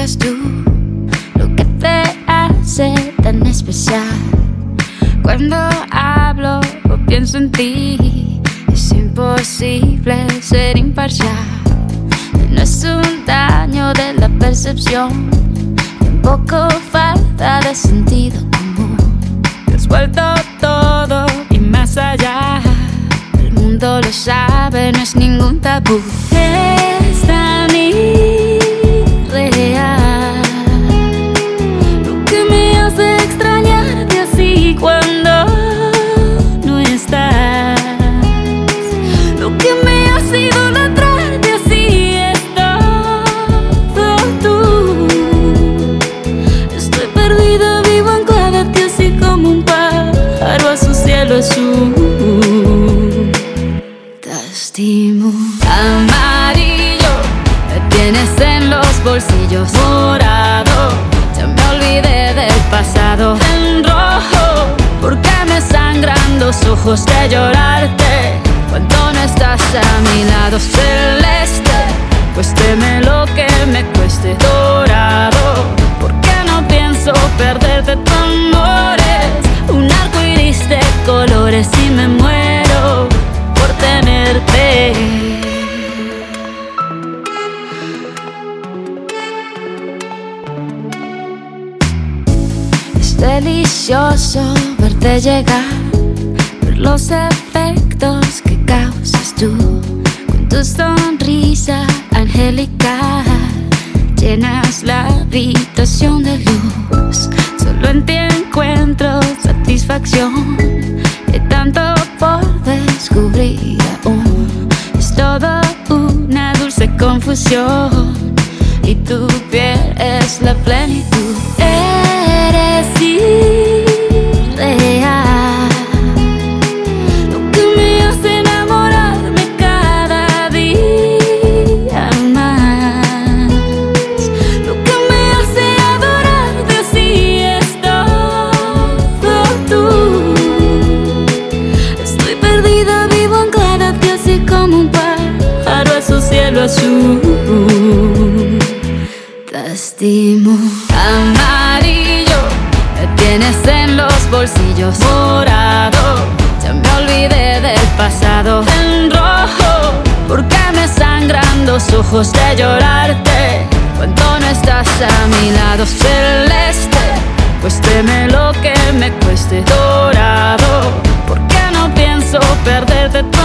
explicas tú lo que te hace tan especial. Cuando hablo o pienso en ti, es imposible ser imparcial. No es un daño de la percepción, tampoco falta de sentido común. Te has vuelto todo y más allá. El mundo lo sabe, no es ningún tabú. Amarillo, tienes en los bolsillos morado. Ya me olvidé del pasado en rojo, porque me sangran los ojos de llorarte cuando delicioso verte llegar, ver los efectos que causas tú con tu sonrisa angelical. Llenas la habitación de luz, solo en ti encuentro satisfacción. Hay tanto por descubrir aún, es todo una dulce confusión y tu piel es la plenitud. Eres irreal. Lo que me hace enamorarme cada día más. Lo que me hace adorarte así es todo tú. Estoy perdida, vivo anclada así como un pájaro a su cielo azul. Te estimo amarillo, morado. Ya me olvidé del pasado en rojo, porque me sangran los ojos de llorarte cuando no estás a mi lado celeste. Cuésteme lo que me cueste dorado, porque no pienso perderte.